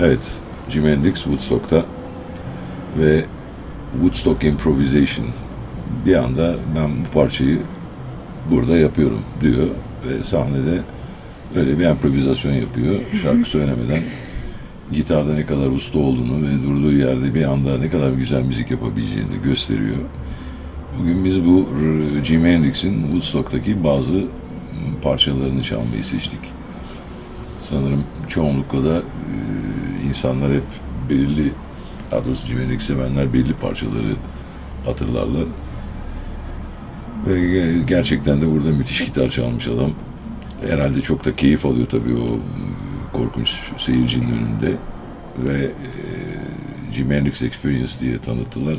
Evet, Jimi Hendrix Woodstock'ta ve Woodstock Improvisation bir anda ben bu parçayı burada yapıyorum diyor ve sahnede öyle bir improvizasyon yapıyor. Şarkı söylemeden gitarda ne kadar usta olduğunu ve durduğu yerde bir anda ne kadar güzel müzik yapabileceğini gösteriyor. Bugün biz bu Jimi Hendrix'in Woodstock'taki bazı parçalarını çalmayı seçtik. Sanırım çoğunlukla da e, insanlar hep belirli, daha doğrusu Hendrix sevenler belli parçaları hatırlarlar. Ve ge- gerçekten de burada müthiş gitar çalmış adam. Herhalde çok da keyif alıyor tabii o korkunç seyircinin önünde. Ve e, Jimi Hendrix Experience diye tanıttılar.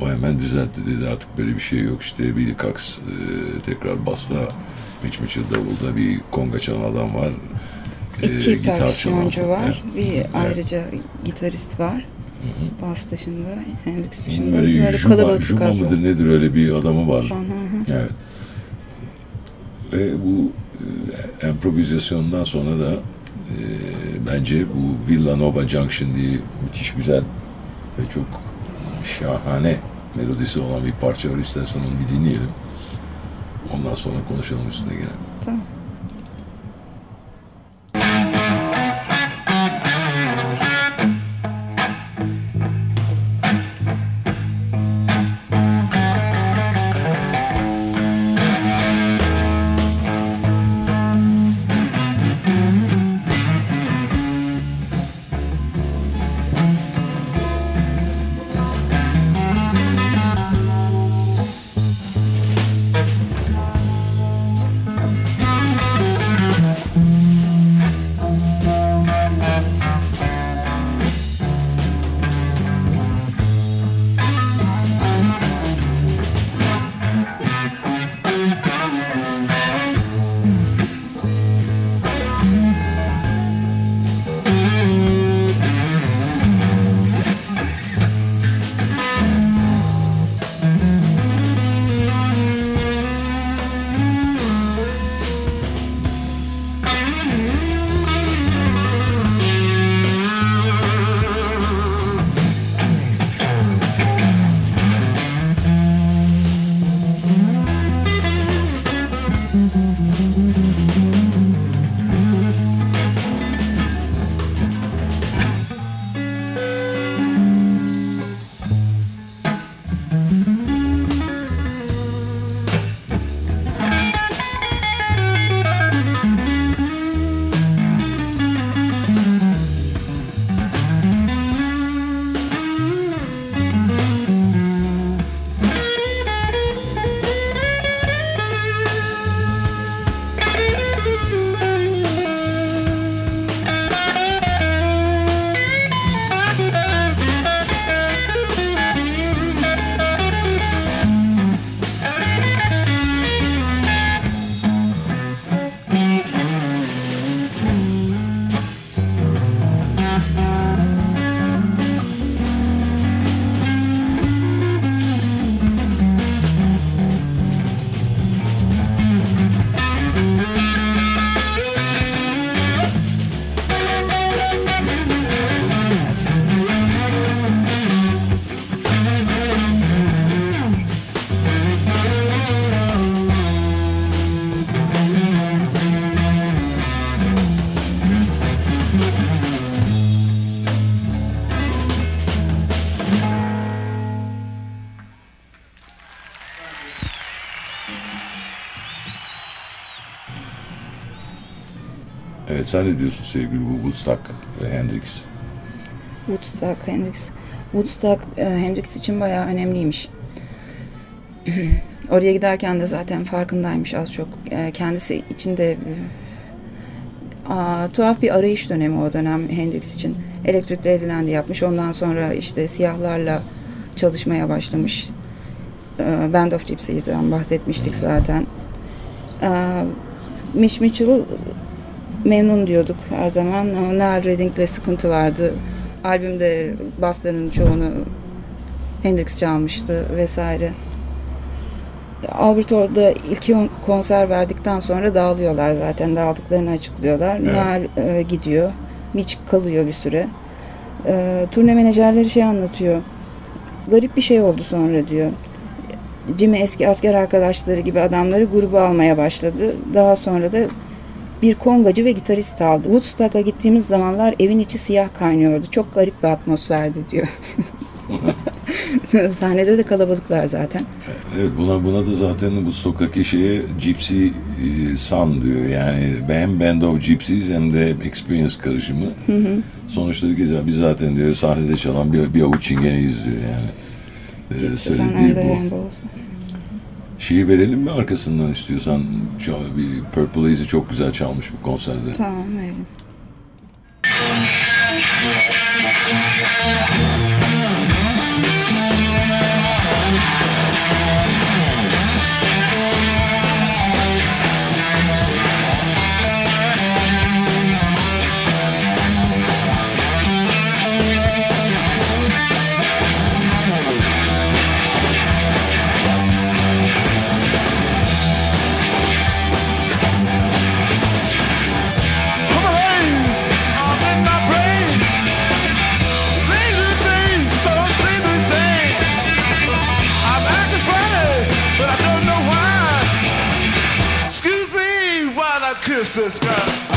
O hemen düzeltti dedi artık böyle bir şey yok işte Billy Cox e, tekrar basta Mitch Mitchell davulda bir konga çalan adam var. E, İki gitar perküsyoncu çalan- var. Bir ayrıca gitarist var. Bas dışında, Hendrix dışında Böyle, böyle Juma, kalabalık Juma kadro. mıdır nedir öyle bir adamı var. Hı hı. Evet. Ve bu e, improvizasyondan sonra da e, bence bu Villanova Junction diye müthiş güzel ve çok şahane melodisi olan bir parça var. İstersen onu bir dinleyelim. Ondan sonra konuşalım üstüne gene. Tamam. Evet sen ne diyorsun sevgili bu Woodstock ve Hendrix? Woodstock, Hendrix. Woodstock, e, Hendrix için bayağı önemliymiş. oraya giderken de zaten farkındaymış az çok. E, kendisi içinde Aa, tuhaf bir arayış dönemi o dönem Hendrix için. Elektrikli Edilendi yapmış. Ondan sonra işte siyahlarla çalışmaya başlamış. Ee, Band of Gypsies'den bahsetmiştik zaten. Ee, Mitch Mitchell memnun diyorduk her zaman. Nile Redding'le sıkıntı vardı. Albümde basların çoğunu Hendrix çalmıştı vesaire. Albert orada ilk konser verdikten sonra dağılıyorlar zaten. Dağıldıklarını açıklıyorlar. Evet. Nihal e, gidiyor. Mitch kalıyor bir süre. E, turne menajerleri şey anlatıyor. Garip bir şey oldu sonra diyor. Jimmy eski asker arkadaşları gibi adamları gruba almaya başladı. Daha sonra da bir kongacı ve gitarist aldı. Woodstock'a gittiğimiz zamanlar evin içi siyah kaynıyordu. Çok garip bir atmosferdi diyor. Sahnede de kalabalıklar zaten. Evet buna buna da zaten bu sokaktaki şeye Gypsy e, Sun diyor. Yani hem Band of Gypsies hem de Experience karışımı. Hı hı. Sonuçta güzel. Biz zaten diyor sahnede çalan bir, bir avuç çingeneyiz diyor yani. Ee, söylediği bu. Şeyi verelim mi arkasından istiyorsan? Bir Purple Haze'i çok güzel çalmış bu konserde. Tamam verelim. I kiss this guy.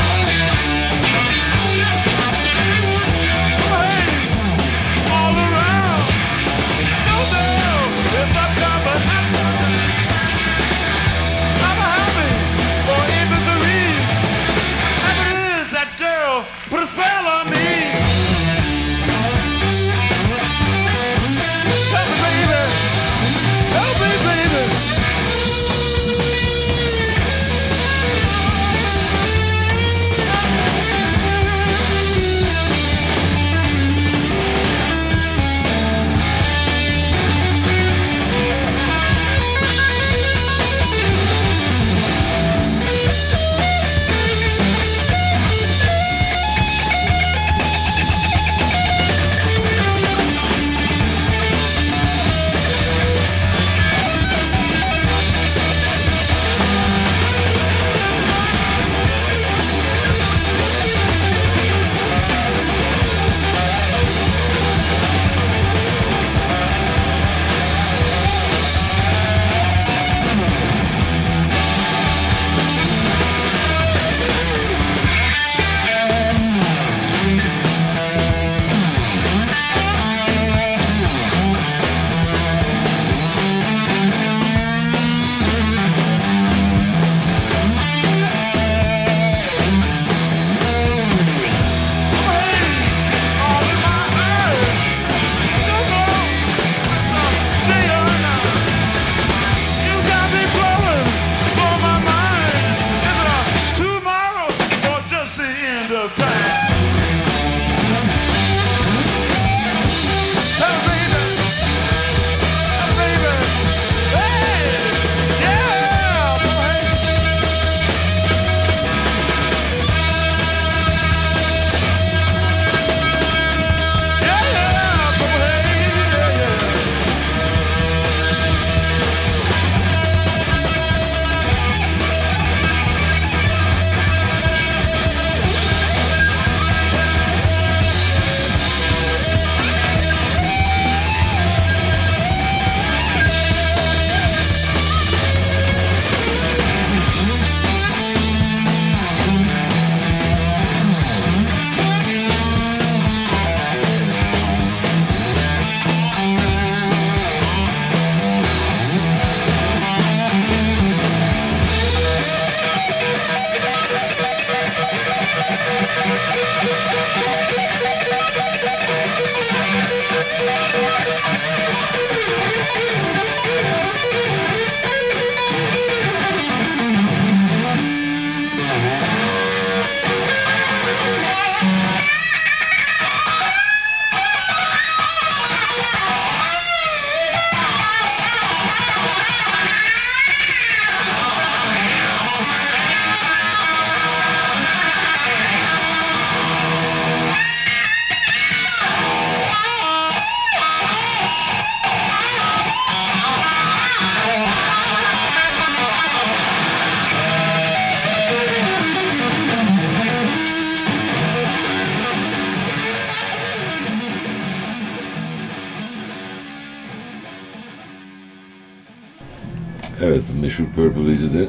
Purple de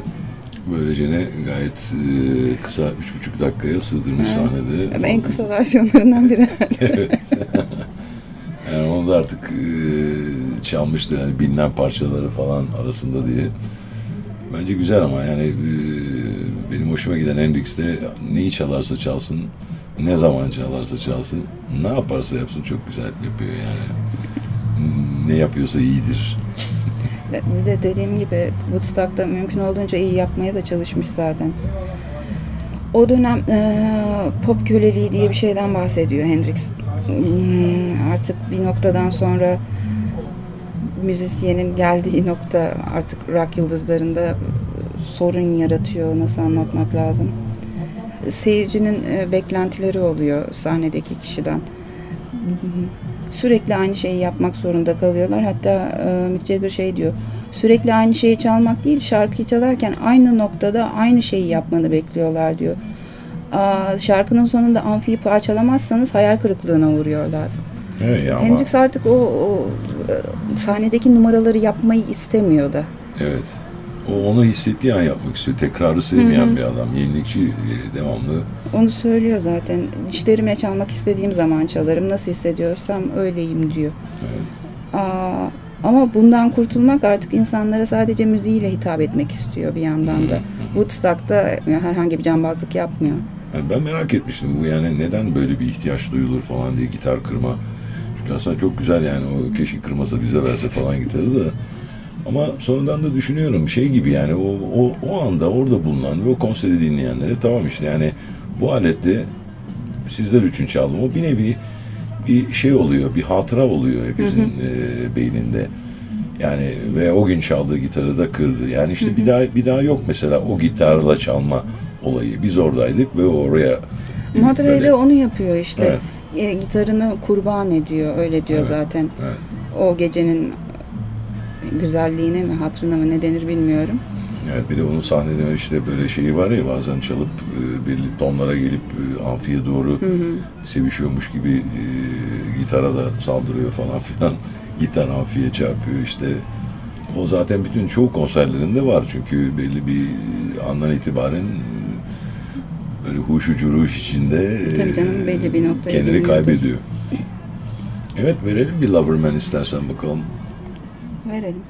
böylece ne gayet e, kısa, üç buçuk dakikaya sığdırmış Evet. sahnede. Ama en kısa versiyonlarından biri. Yani onu da artık e, çalmıştı yani bilinen parçaları falan arasında diye. Bence güzel ama yani e, benim hoşuma giden Hendrix'te neyi çalarsa çalsın, ne zaman çalarsa çalsın, ne yaparsa yapsın çok güzel yapıyor yani. Ne yapıyorsa iyidir. Bir de dediğim gibi Woodstock'ta mümkün olduğunca iyi yapmaya da çalışmış zaten. O dönem eee, pop köleliği diye bir şeyden bahsediyor Hendrix. Hmm, Artık bir noktadan sonra müzisyenin geldiği nokta artık rock yıldızlarında sorun yaratıyor. Nasıl anlatmak lazım? Seyircinin e, beklentileri oluyor sahnedeki kişiden. Sürekli aynı şeyi yapmak zorunda kalıyorlar. Hatta e, Mick Jagger şey diyor. Sürekli aynı şeyi çalmak değil, şarkıyı çalarken aynı noktada aynı şeyi yapmanı bekliyorlar diyor. Aa, şarkının sonunda amfiyi parçalamazsanız hayal kırıklığına uğruyorlar. Evet ama Hendrix artık o, o e, sahnedeki numaraları yapmayı istemiyor da. evet. O onu hissettiği an yapmak istiyor. Tekrarı sevmeyen bir adam. Yenilikçi e, devamlı. Onu söylüyor zaten. Dişlerime çalmak istediğim zaman çalarım. Nasıl hissediyorsam öyleyim diyor. Evet. Aa, ama bundan kurtulmak artık insanlara sadece müziğiyle hitap etmek istiyor bir yandan da. Woodstock'ta herhangi bir cambazlık yapmıyor. Yani ben merak etmiştim bu yani neden böyle bir ihtiyaç duyulur falan diye gitar kırma. Çünkü aslında çok güzel yani o keşke kırmasa bize verse falan gitarı da. Ama sonradan da düşünüyorum şey gibi yani o, o, o anda orada bulunan ve o konseri dinleyenlere tamam işte yani bu aletle sizler için çaldım. O bir nevi bir şey oluyor, bir hatıra oluyor herkesin e, beyninde. Yani ve o gün çaldığı gitarı da kırdı. Yani işte bir daha bir daha yok mesela o gitarla çalma olayı. Biz oradaydık ve oraya Madre böyle- onu yapıyor işte. Evet. E, gitarını kurban ediyor. Öyle diyor Evet, zaten. evet. O gecenin güzelliğine mi hatırına mı ne denir bilmiyorum. Evet bir de onun sahnede işte böyle şeyi var ya bazen çalıp e, belli tonlara gelip e, amfiye doğru sevişiyormuş gibi e, gitara da saldırıyor falan filan. Gitar amfiye çarpıyor işte. O zaten bütün çoğu konserlerinde var çünkü belli bir andan itibaren e, böyle huşu curuş içinde e, Tabii canım, belli bir noktaya kendini kaybediyor. Evet verelim bir Loverman istersen bakalım. Verelim.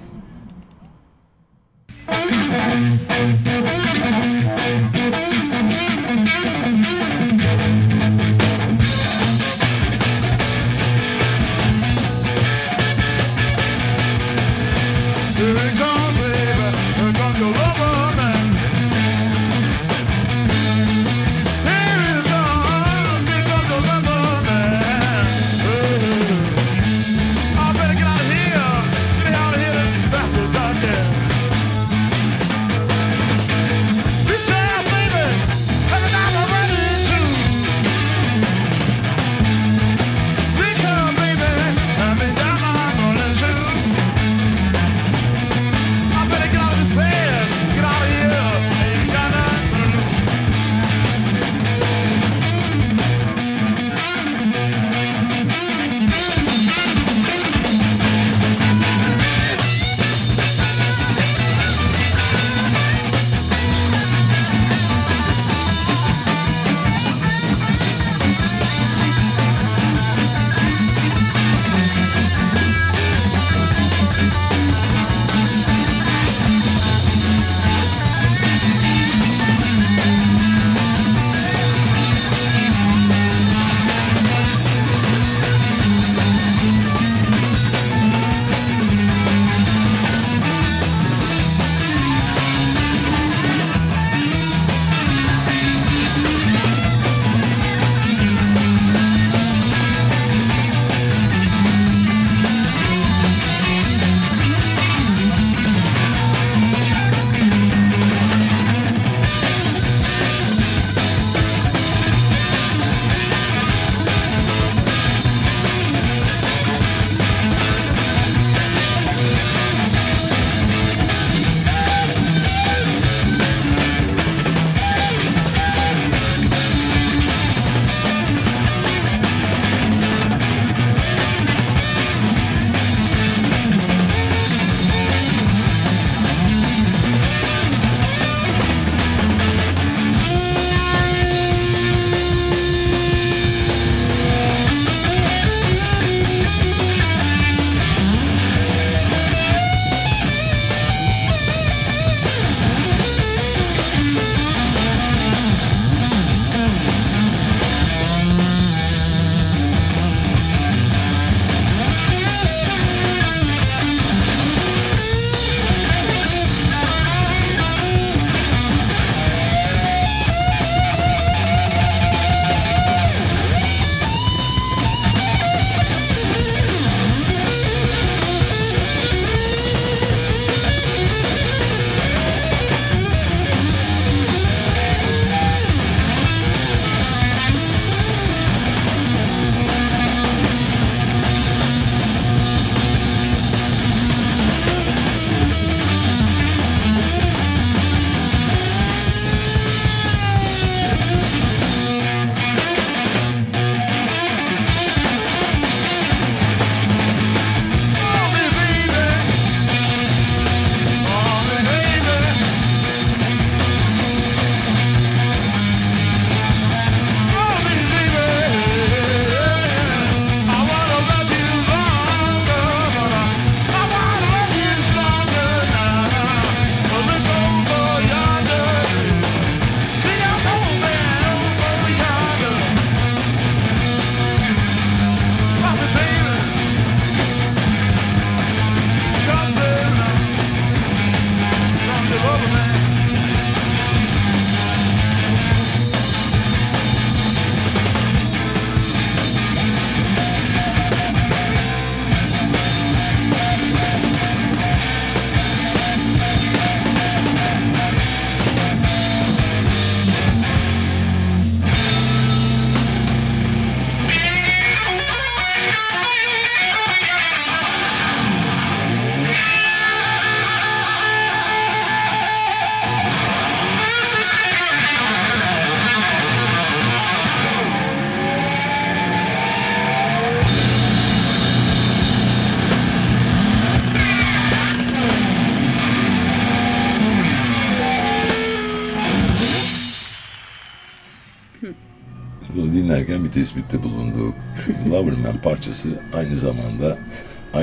Bunu dinlerken bir tespitte bulundu. Loverman parçası aynı zamanda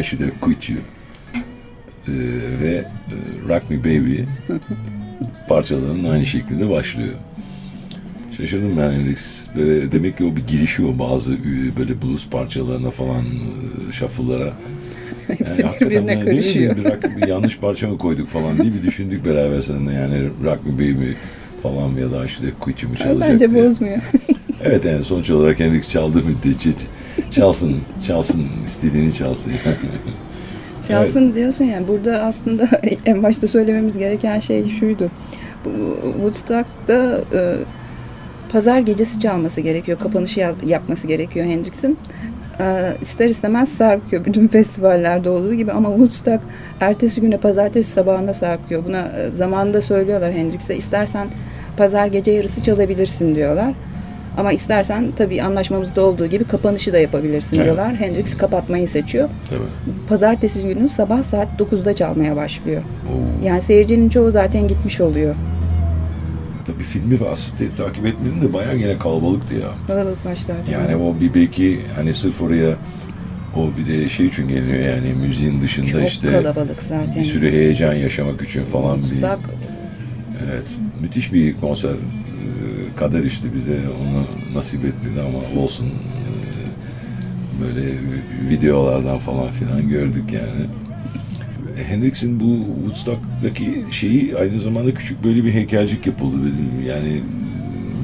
I Should Have Quit You ee, ve e, Rock Me Baby parçalarının aynı şekilde başlıyor. Şaşırdım ben Hendrix. Böyle, demek ki o bir girişiyor bazı e, böyle blues parçalarına falan, e, shuffle'lara. Hepsi hakikaten birbirine karışıyor. Bir, rock- bir yanlış parça mı koyduk falan diye bir düşündük beraber seninle yani Rock Me Baby falan ya da işte You mu çalacak Bence diye. bozmuyor. Evet yani sonuç olarak Hendrix çaldığı müddetçe çalsın, çalsın, istediğini çalsın. Çalsın diyorsun yani burada aslında en başta söylememiz gereken şey şuydu. Woodstock'ta e, pazar gecesi çalması gerekiyor. Kapanışı yaz- yapması gerekiyor Hendrix'in. E, ister istemez sarkıyor bütün festivallerde olduğu gibi ama Woodstock ertesi güne pazartesi sabahına sarkıyor. Buna e, zamanında söylüyorlar Hendrix'e istersen pazar gece yarısı çalabilirsin diyorlar. Ama istersen tabii anlaşmamızda olduğu gibi kapanışı da yapabilirsin Evet. diyorlar. Hendrix kapatmayı seçiyor Tabii. pazartesi günü sabah saat 9'da çalmaya başlıyor. Oo. Yani seyircinin çoğu zaten gitmiş oluyor. Tabii filmi ve aslında takip etmedim de bayağı gene kalabalıktı ya. Kalabalık başlar. Yani o bir belki hani sırf oraya o bir de şey için geliyor yani müziğin dışında çok işte kalabalık zaten. bir sürü heyecan yaşamak için falan bir evet müthiş bir konser kader işte bize onu nasip etmedi ama olsun Ee, böyle videolardan falan filan gördük yani. Hendrix'in bu Woodstock'taki şeyi aynı zamanda küçük böyle bir heykelcik yapıldı. Yani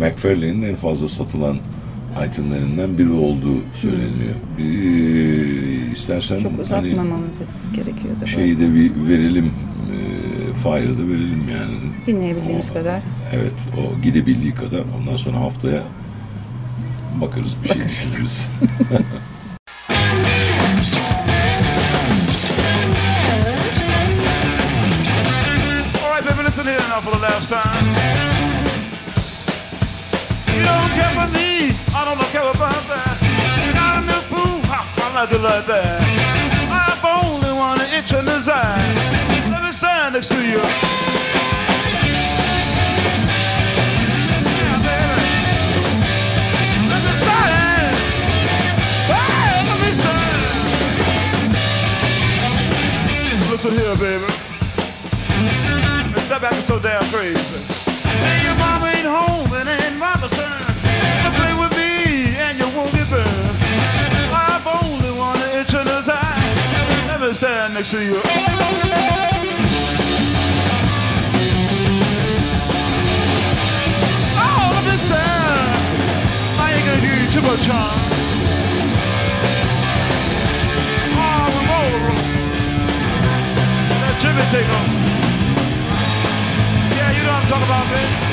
McFarlane'in en fazla satılan itemlerinden biri olduğu söyleniyor. Bir, istersen çok hani uzatmamamız gerekiyor da. şeyi de bir verelim, e, file'ı da verelim yani. Dinleyebildiğimiz O- kadar. Evet, o gidebildiği kadar. Ondan sonra haftaya bakarız bir şey düşünürüz. All right, baby, listen here now for the last time. You don't care for me, I don't care about that. You got a new fool, ha, I like it like that. I've only one itch in his eye. Let me stand next to you. Baby. Step back so damn crazy. Say your mama ain't home and ain't my concern. To play with me and you won't get burned. I've only one itch in his eye. Let me stand next to you. Oh, let me Over. Yeah, you know what I'm talking about, man.